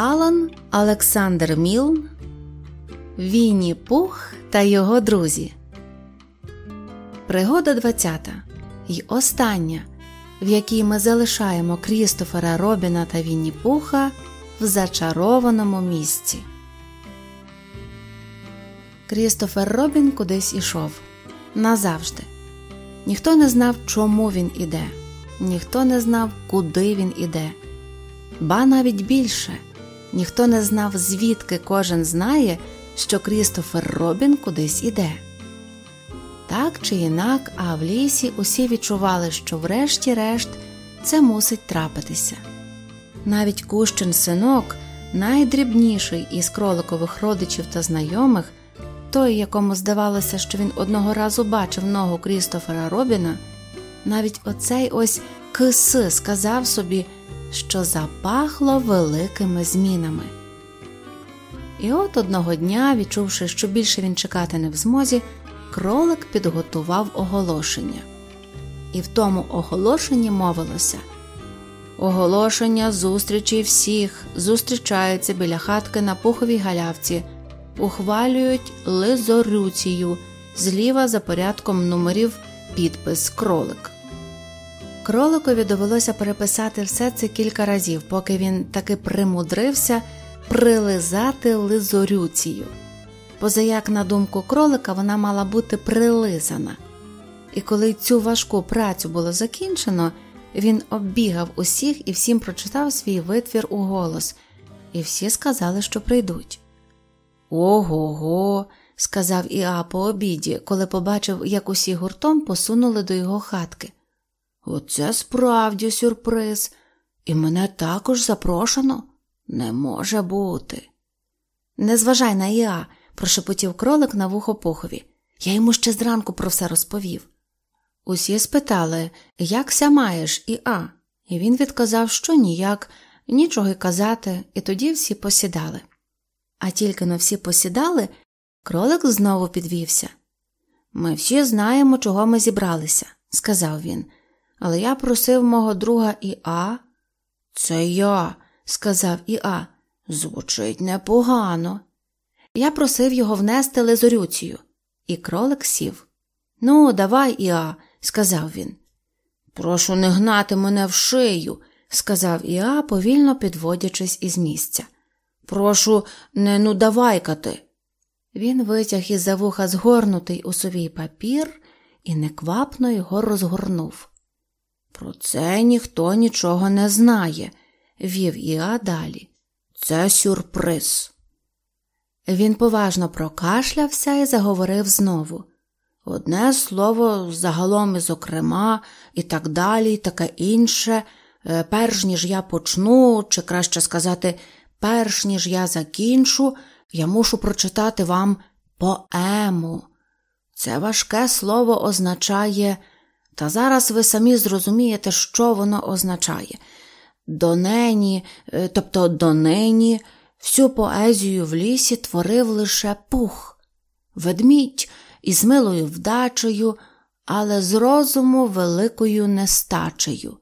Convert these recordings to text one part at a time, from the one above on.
Алан Олександр Мілн Вінні Пух та його друзі. Пригода 20 й остання, в якій ми залишаємо Крістофера Робіна та Вінні Пуха в зачарованому місці. Крістофер Робін кудись ішов назавжди. Ніхто не знав, чому він іде, ніхто не знав, куди він іде. Ба навіть більше ніхто не знав, звідки кожен знає, що Крістофер Робін кудись іде. Так чи інак, а в лісі усі відчували, що врешті-решт це мусить трапитися. Навіть Кущин синок, найдрібніший із кроликових родичів та знайомих, той, якому здавалося, що він одного разу бачив ногу Крістофера Робіна, навіть оцей ось кис сказав собі, що запахло великими змінами. І от одного дня, відчувши, що більше він чекати не в змозі, кролик підготував оголошення. І в тому оголошенні мовилося Оголошення зустрічі всіх зустрічаються біля хатки на пуховій галявці, ухвалюють лизорюцію, зліва за порядком номерів підпис кролик. Кроликові довелося переписати все це кілька разів, поки він таки примудрився прилизати лизорюцію. Позаяк, на думку кролика, вона мала бути прилизана. І коли цю важку працю було закінчено, він оббігав усіх і всім прочитав свій витвір у голос, і всі сказали, що прийдуть. Ого го, сказав Іа по обіді, коли побачив, як усі гуртом посунули до його хатки. Оце справді сюрприз, і мене також запрошено. Не може бути. Не зважай на Іа, прошепотів кролик на вухо пухові. Я йому ще зранку про все розповів. Усі спитали, якся маєш Іа, і він відказав, що ніяк, нічого й казати, і тоді всі посідали. А тільки на всі посідали, кролик знову підвівся. Ми всі знаємо, чого ми зібралися, сказав він, але я просив мого друга Іа. Це я, сказав Іа. Звучить непогано. Я просив його внести лизорюцію, і кролик сів. Ну, давай, Іа, сказав він. Прошу не гнати мене в шию, сказав Іа, повільно підводячись із місця. Прошу, не нудавайкати. Він витяг із за вуха згорнутий у совій папір і неквапно його розгорнув. Про це ніхто нічого не знає, вів Іа далі. Це сюрприз. Він поважно прокашлявся і заговорив знову. Одне слово, загалом і зокрема, і так далі, і таке інше, е, перш ніж я почну, чи краще сказати, перш ніж я закінчу, я мушу прочитати вам поему. Це важке слово означає, та зараз ви самі зрозумієте, що воно означає. Донені, е, тобто донині, всю поезію в лісі творив лише пух, ведмідь із милою вдачею, але з розуму великою нестачею.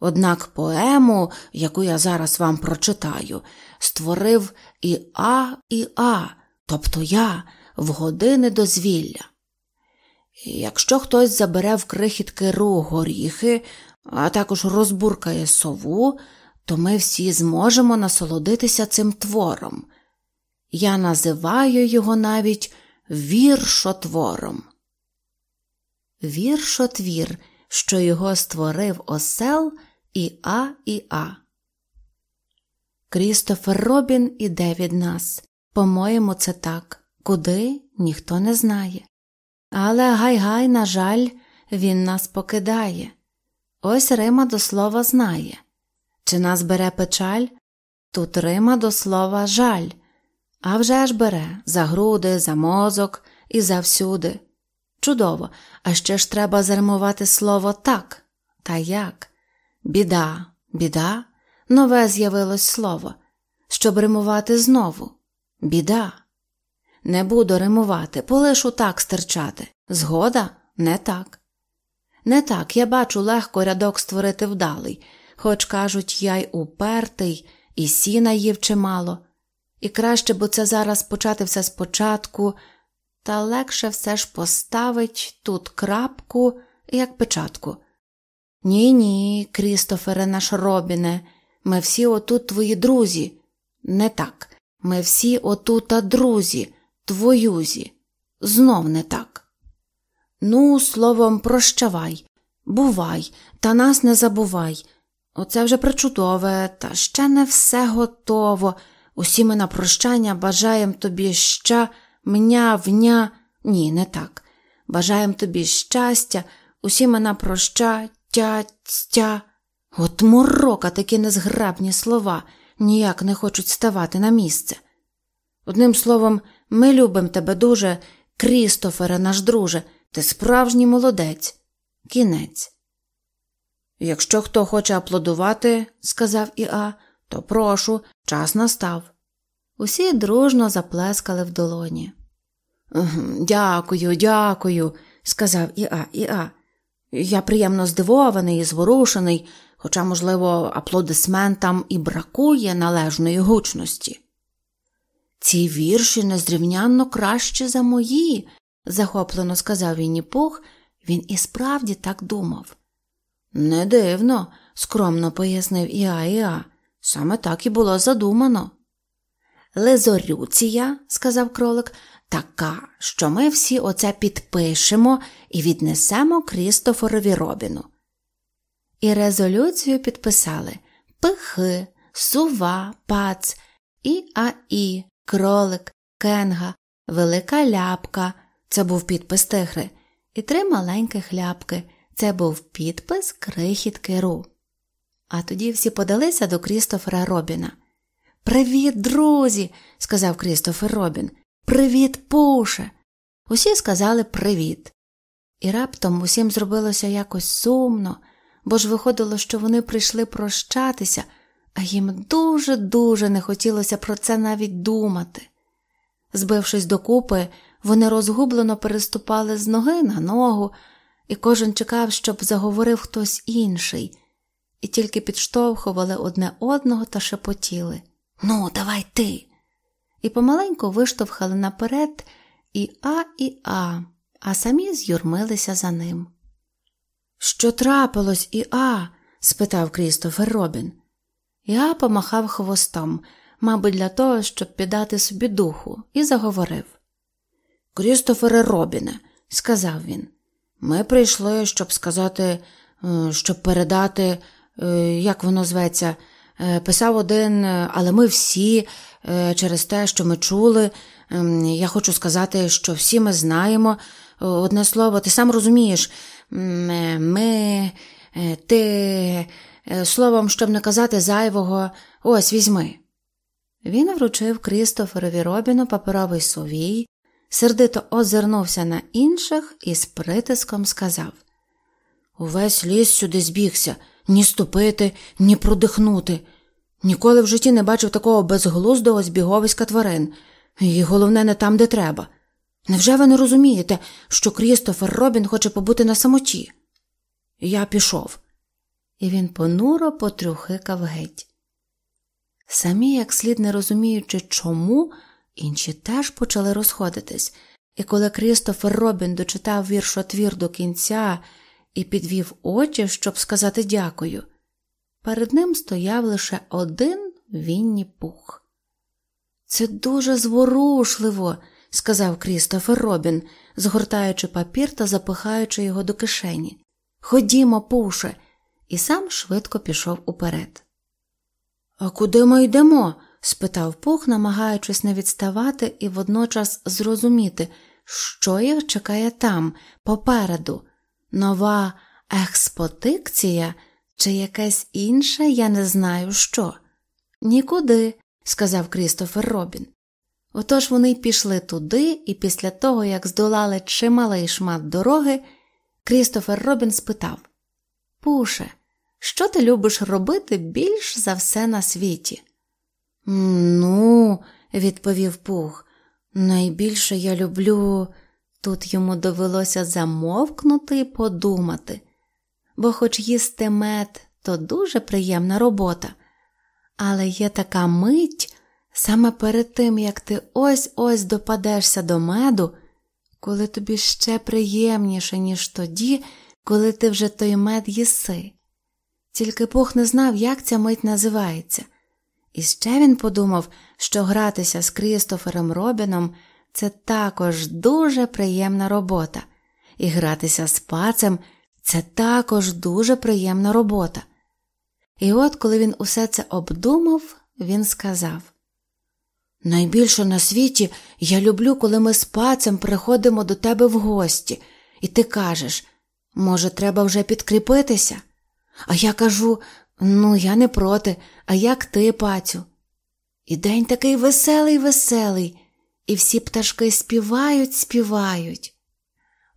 Однак поему, яку я зараз вам прочитаю, створив і А, і А, тобто я, в години дозвілля. Якщо хтось забере в крихітки ру горіхи, а також розбуркає сову, то ми всі зможемо насолодитися цим твором. Я називаю його навіть віршотвором. Віршотвір, що його створив осел і А і А. Крістофер Робін іде від нас. По-моєму, це так, куди ніхто не знає. Але гай-гай, на жаль, він нас покидає. Ось Рима до слова знає. Чи нас бере печаль? Тут Рима до слова жаль, а вже ж бере за груди, за мозок і завсюди. Чудово, а ще ж треба заримувати слово так. Та як? Біда, біда, нове з'явилось слово. Щоб римувати знову. Біда. Не буду римувати, полишу так стирчати. Згода не так. Не так я бачу легко рядок створити вдалий, хоч кажуть, я й упертий, і сіна їв чимало, і краще б це зараз почати все спочатку, та легше все ж поставить тут крапку, як печатку. Ні, ні, Крістофере наш Робіне, ми всі отут твої друзі. Не так, ми всі отута друзі, твоюзі. Знов не так. Ну, словом, прощавай, бувай, та нас не забувай. Оце вже причудове, та ще не все готово. Усі ми на прощання бажаєм тобі ща, мня, вня. Ні, не так. Бажаєм тобі щастя, усі ми на проща, тя, тя. От морока такі незграбні слова ніяк не хочуть ставати на місце. Одним словом, ми любимо тебе дуже, Крістофере, наш друже, ти справжній молодець. Кінець. Якщо хто хоче аплодувати, сказав Іа, то прошу, час настав. Усі дружно заплескали в долоні. Дякую, дякую, сказав Іа Іа. Я приємно здивований і зворушений, хоча, можливо, аплодисментам і бракує належної гучності. Ці вірші незрівнянно кращі за мої, захоплено сказав Вінні Пух, він і справді так думав. Не дивно, скромно пояснив Іа Іа. Саме так і було задумано. Лезорюція, сказав кролик, така, що ми всі оце підпишемо і віднесемо Крістофорові Робіну. І резолюцію підписали Пихи, Сува, Пац, І-А-І, кролик, кенга, велика ляпка це був підпис тигри, і три маленьких ляпки це був підпис крихітки Ру. А тоді всі подалися до Крістофера Робіна. Привіт, друзі, сказав Крістофер Робін. Привіт, Пуше. Усі сказали привіт. І раптом усім зробилося якось сумно, бо ж виходило, що вони прийшли прощатися, а їм дуже-дуже не хотілося про це навіть думати. Збившись докупи, вони розгублено переступали з ноги на ногу, і кожен чекав, щоб заговорив хтось інший, і тільки підштовхували одне одного та шепотіли Ну, давай ти. І помаленьку виштовхали наперед і А, і А, а самі з'юрмилися за ним. Що трапилось, і А? спитав Крістофер Робін. Іа помахав хвостом, мабуть, для того, щоб піддати собі духу, і заговорив. Крістофере Робіне, сказав він, ми прийшли, щоб сказати, е, щоб передати, е, як воно зветься, е, писав один, але ми всі, через те, що ми чули. Ем, я хочу сказати, що всі ми знаємо. Одне слово, ти сам розумієш, ми, ти, словом, щоб не казати зайвого, ось візьми. Він вручив Крістоферові Робіну паперовий сувій, сердито озирнувся на інших і з притиском сказав Увесь ліс сюди збігся, ні ступити, ні продихнути. Ніколи в житті не бачив такого безглуздого збіговиська тварин, і головне, не там, де треба. Невже ви не розумієте, що Крістофер Робін хоче побути на самоті? Я пішов. І він понуро потрюхикав геть. Самі, як слід не розуміючи, чому, інші теж почали розходитись, і коли Крістофер Робін дочитав віршотвір до кінця і підвів очі, щоб сказати дякую, перед ним стояв лише один Вінні пух. Це дуже зворушливо, сказав Крістофер Робін, згортаючи папір та запихаючи його до кишені. Ходімо, пуше, і сам швидко пішов уперед. А куди ми йдемо? спитав Пух, намагаючись не відставати і водночас зрозуміти, що їх чекає там, попереду, нова експотикція чи якесь інше, я не знаю що. Нікуди, сказав Крістофер Робін. Отож вони пішли туди, і після того, як здолали чималий шмат дороги, Крістофер Робін спитав Пуше, що ти любиш робити більш за все на світі? Ну, відповів Пух, найбільше я люблю. Тут йому довелося замовкнути і подумати, бо, хоч їсти мед, то дуже приємна робота. Але є така мить саме перед тим, як ти ось ось допадешся до меду, коли тобі ще приємніше, ніж тоді, коли ти вже той мед їси. Тільки Пух не знав, як ця мить називається. І ще він подумав, що гратися з Крістофером Робіном це також дуже приємна робота, і гратися з пацем це також дуже приємна робота. І от, коли він усе це обдумав, він сказав Найбільше на світі я люблю, коли ми з пацем приходимо до тебе в гості, і ти кажеш, може, треба вже підкріпитися? А я кажу ну, я не проти, а як ти, пацю? І день такий веселий, веселий, і всі пташки співають, співають.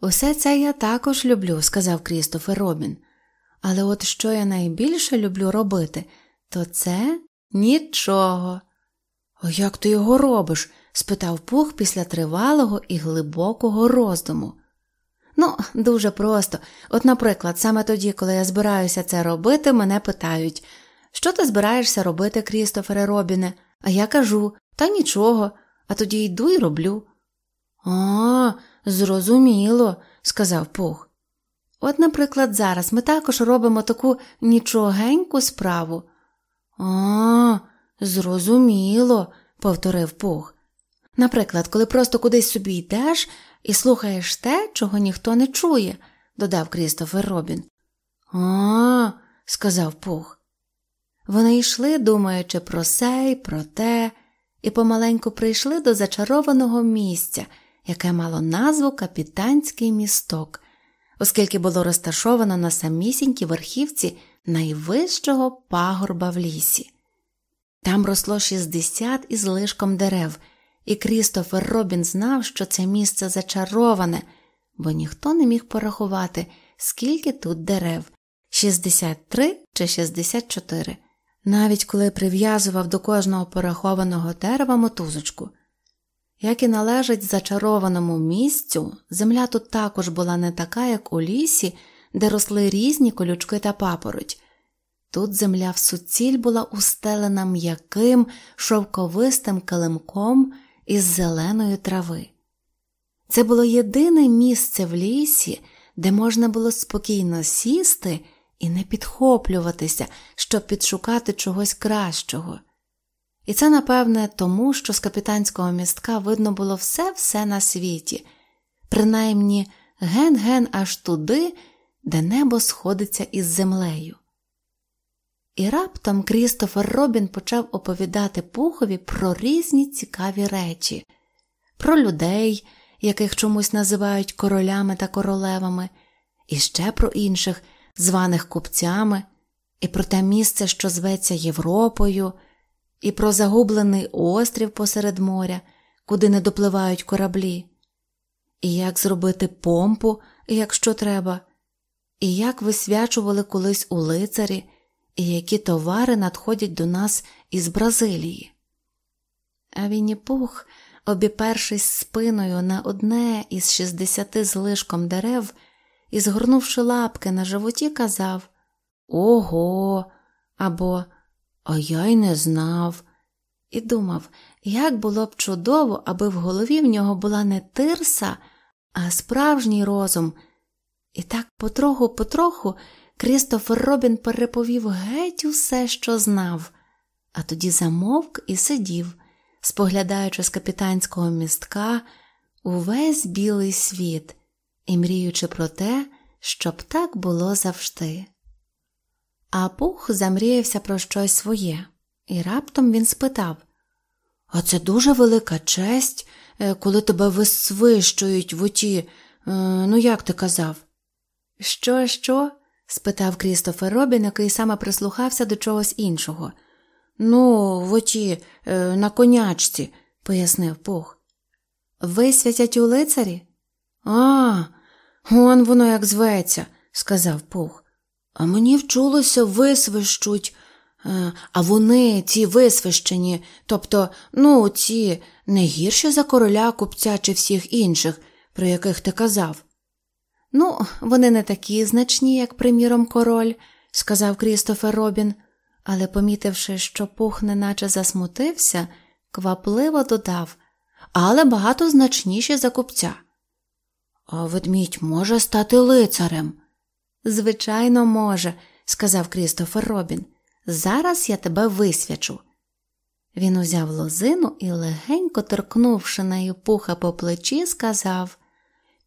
Усе це я також люблю, сказав Крістофер Робін. Але от що я найбільше люблю робити, то це нічого. А як ти його робиш? спитав Пух після тривалого і глибокого роздуму. Ну, дуже просто. От, наприклад, саме тоді, коли я збираюся це робити, мене питають що ти збираєшся робити, Крістофере Робіне? А я кажу та нічого, а тоді йду і роблю. А, зрозуміло, сказав Пух. От, наприклад, зараз ми також робимо таку нічогеньку справу. А, зрозуміло, повторив Пух. Наприклад, коли просто кудись собі йдеш і слухаєш те, чого ніхто не чує, додав Крістофер Робін. А, сказав Пух. Вони йшли, думаючи про се й про те, і помаленьку прийшли до зачарованого місця, яке мало назву Капітанський місток, оскільки було розташовано на самісінькій верхівці найвищого пагорба в лісі. Там росло 60 із лишком дерев, і Крістофер Робін знав, що це місце зачароване, бо ніхто не міг порахувати, скільки тут дерев 63 чи 64, навіть коли прив'язував до кожного порахованого дерева мотузочку. Як і належить зачарованому місцю, земля тут також була не така, як у лісі, де росли різні колючки та папороть. Тут земля в суціль була устелена м'яким, шовковистим килимком із зеленої трави. Це було єдине місце в лісі, де можна було спокійно сісти і не підхоплюватися, щоб підшукати чогось кращого. І це, напевне, тому, що з капітанського містка видно було все-все на світі, принаймні ген-ген аж туди, де небо сходиться із землею. І раптом Крістофер Робін почав оповідати Пухові про різні цікаві речі, про людей, яких чомусь називають королями та королевами, і ще про інших, званих купцями, і про те місце, що зветься Європою, і про загублений острів посеред моря, куди не допливають кораблі, і як зробити помпу, якщо треба, і як висвячували колись у лицарі і які товари надходять до нас із Бразилії. А Вінні-Пух, обіпершись спиною на одне із шістдесяти злишком дерев і згорнувши лапки на животі, казав Ого, або А я й не знав. І думав, як було б чудово, аби в голові в нього була не тирса, а справжній розум. І так потроху-потроху Крістофер Робін переповів геть усе, що знав, а тоді замовк і сидів, споглядаючи з капітанського містка увесь білий світ і мріючи про те, щоб так було завжди. А пух замріявся про щось своє, і раптом він спитав А це дуже велика честь, е, коли тебе висвищують в оті, е, ну як ти казав? Що, що? Спитав Крістофер Робін, який саме прислухався до чогось іншого. Ну, в оті, е, на конячці, пояснив Пух. Висвятять у лицарі? А, он воно як зветься, сказав Пух. А мені вчулося висвищуть, е, а вони, ці висвищені, тобто, ну, ці не гірші за короля купця чи всіх інших, про яких ти казав. Ну, вони не такі значні, як, приміром, король, сказав Крістофер Робін, але, помітивши, що пух неначе засмутився, квапливо додав але багато значніші за купця. А ведмідь може стати лицарем. Звичайно, може, сказав Крістофер Робін. Зараз я тебе висвячу. Він узяв лозину і, легенько торкнувши нею пуха по плечі, сказав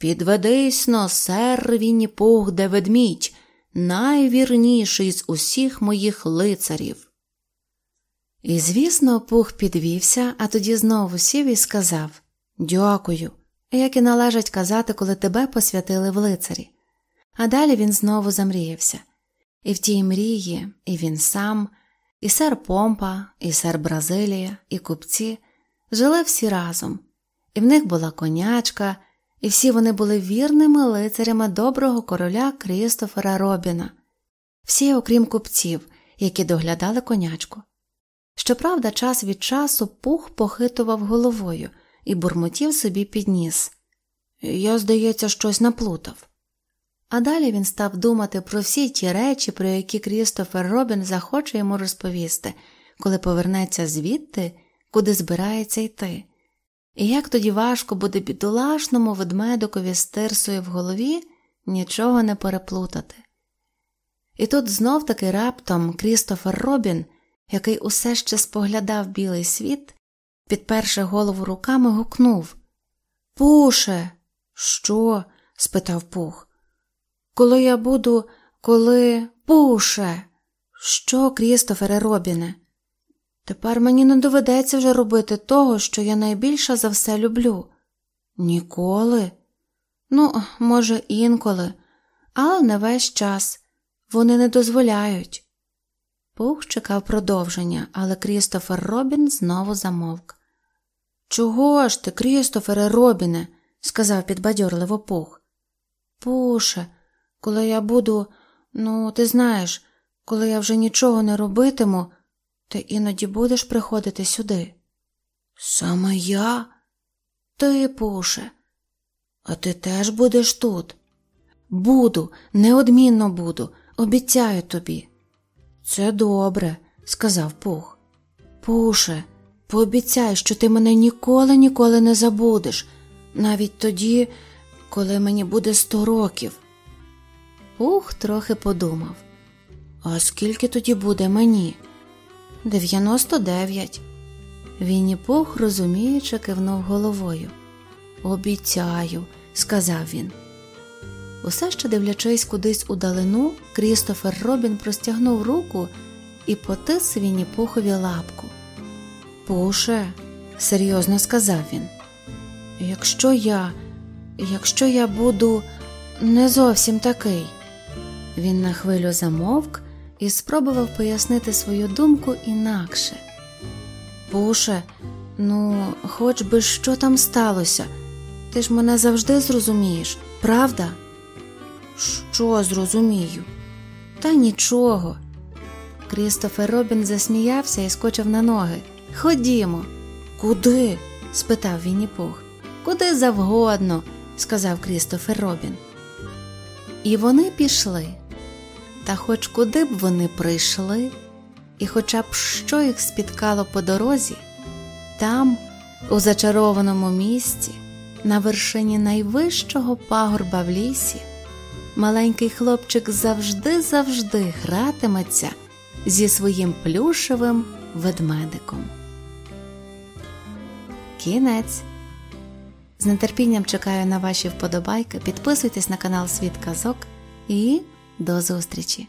Підведись но, сер Вінні Пух, де ведмідь, найвірніший з усіх моїх лицарів. І, звісно, пух підвівся, а тоді знову сів і сказав Дякую, як і належить казати, коли тебе посвятили в лицарі. А далі він знову замріявся. І в тій мрії, і він сам, і сер Помпа, і сер Бразилія, і купці жили всі разом, і в них була конячка, і всі вони були вірними лицарями доброго короля Крістофера Робіна, всі, окрім купців, які доглядали конячку. Щоправда, час від часу пух похитував головою і бурмотів собі підніс. Я, здається, щось наплутав. А далі він став думати про всі ті речі, про які Крістофер Робін захоче йому розповісти, коли повернеться звідти, куди збирається йти. І як тоді важко буде бідолашному ведмедикові з тирсою в голові нічого не переплутати. І тут знов таки раптом Крістофер Робін, який усе ще споглядав білий світ, підперши голову руками, гукнув Пуше, що? спитав Пух. Коли я буду, коли пуше. Що, Крістофере Робіне? Тепер мені не доведеться вже робити того, що я найбільше за все люблю. Ніколи. Ну, може, інколи, але не весь час. Вони не дозволяють. Пух чекав продовження, але Крістофер Робін знову замовк. Чого ж ти, Крістофере Робіне? сказав підбадьорливо Пух. Пуше, коли я буду, ну, ти знаєш, коли я вже нічого не робитиму, ти іноді будеш приходити сюди. Саме я? Ти, Пуше, а ти теж будеш тут? Буду, неодмінно буду, обіцяю тобі. Це добре, сказав Пух. Пуше, пообіцяй, що ти мене ніколи, ніколи не забудеш, навіть тоді, коли мені буде сто років. Пух трохи подумав. А скільки тоді буде мені? Дев'яносто дев'ять. Вінні Пух розуміючи, кивнув головою. Обіцяю, сказав він. Усе ще дивлячись кудись у далину, Крістофер Робін простягнув руку і потис Вінні Пухові лапку. Пуше, серйозно сказав він. Якщо я, якщо я буду не зовсім такий. Він на хвилю замовк і спробував пояснити свою думку інакше. Пуше, ну, хоч би що там сталося, ти ж мене завжди зрозумієш, правда? Що зрозумію? Та нічого. Крістофер Робін засміявся і скочив на ноги. Ходімо. Куди? спитав Вінні Пух. Куди завгодно, сказав Крістофер Робін. І вони пішли. Та хоч куди б вони прийшли, і хоча б що їх спіткало по дорозі, там, у зачарованому місці, на вершині найвищого пагорба в лісі, маленький хлопчик завжди-завжди гратиметься зі своїм плюшевим ведмедиком. Кінець. З нетерпінням чекаю на ваші вподобайки. Підписуйтесь на канал Світ Казок і до зустрічі!